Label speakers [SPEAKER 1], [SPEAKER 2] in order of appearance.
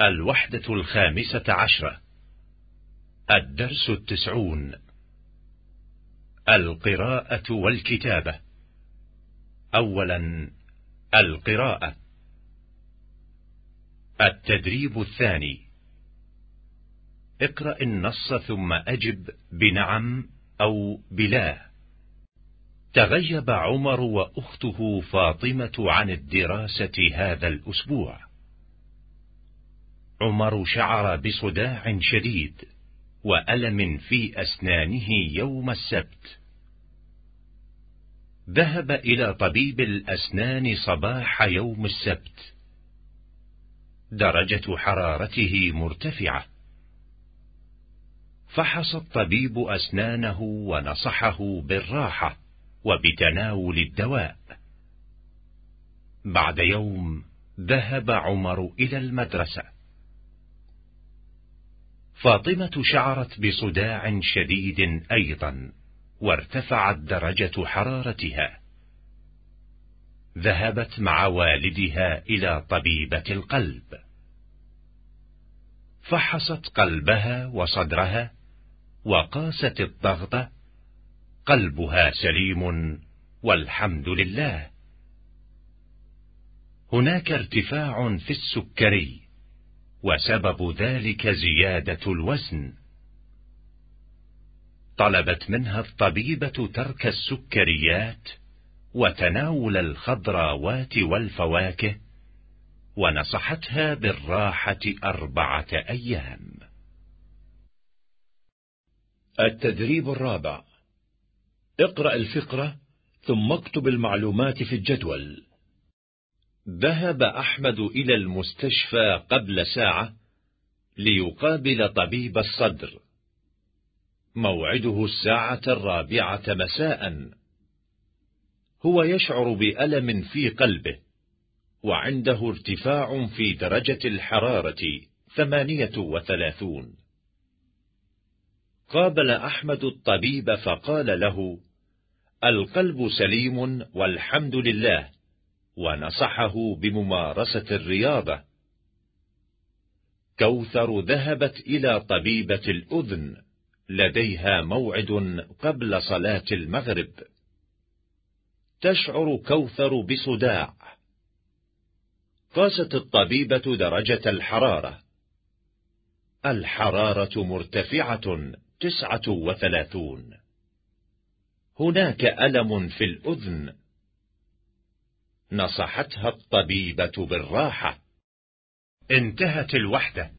[SPEAKER 1] الوحدة الخامسة عشرة. الدرس التسعون. القراءة والكتابة. أولا القراءة. التدريب الثاني. اقرأ النص ثم أجب بنعم أو بلا. تغيب عمر وأخته فاطمة عن الدراسة هذا الأسبوع. عمر شعر بصداع شديد وألم في أسنانه يوم السبت. ذهب إلى طبيب الأسنان صباح يوم السبت. درجة حرارته مرتفعة. فحص الطبيب أسنانه ونصحه بالراحة وبتناول الدواء. بعد يوم ذهب عمر إلى المدرسة. فاطمة شعرت بصداع شديد أيضا وارتفعت درجة حرارتها. ذهبت مع والدها إلى طبيبة القلب. فحصت قلبها وصدرها وقاست الضغط. قلبها سليم والحمد لله. هناك ارتفاع في السكري. وسبب ذلك زيادة الوزن. طلبت منها الطبيبة ترك السكريات وتناول الخضراوات والفواكه ونصحتها بالراحة أربعة أيام.
[SPEAKER 2] التدريب الرابع. اقرأ الفقرة ثم اكتب المعلومات في الجدول.
[SPEAKER 1] ذهب أحمد إلى المستشفى قبل ساعة ليقابل طبيب الصدر. موعده الساعة الرابعة مساء. هو يشعر بألم في قلبه وعنده ارتفاع في درجة الحرارة ثمانية وثلاثون. قابل أحمد الطبيب فقال له القلب سليم والحمد لله. ونصحه بممارسة الرياضة. كوثر ذهبت إلى طبيبة الأذن لديها موعد قبل صلاة المغرب. تشعر كوثر بصداع. قاست الطبيبة درجة الحرارة. الحرارة مرتفعة تسعة وثلاثون. هناك ألم في الأذن نصحتها الطبيبة بالراحة. انتهت الوحدة.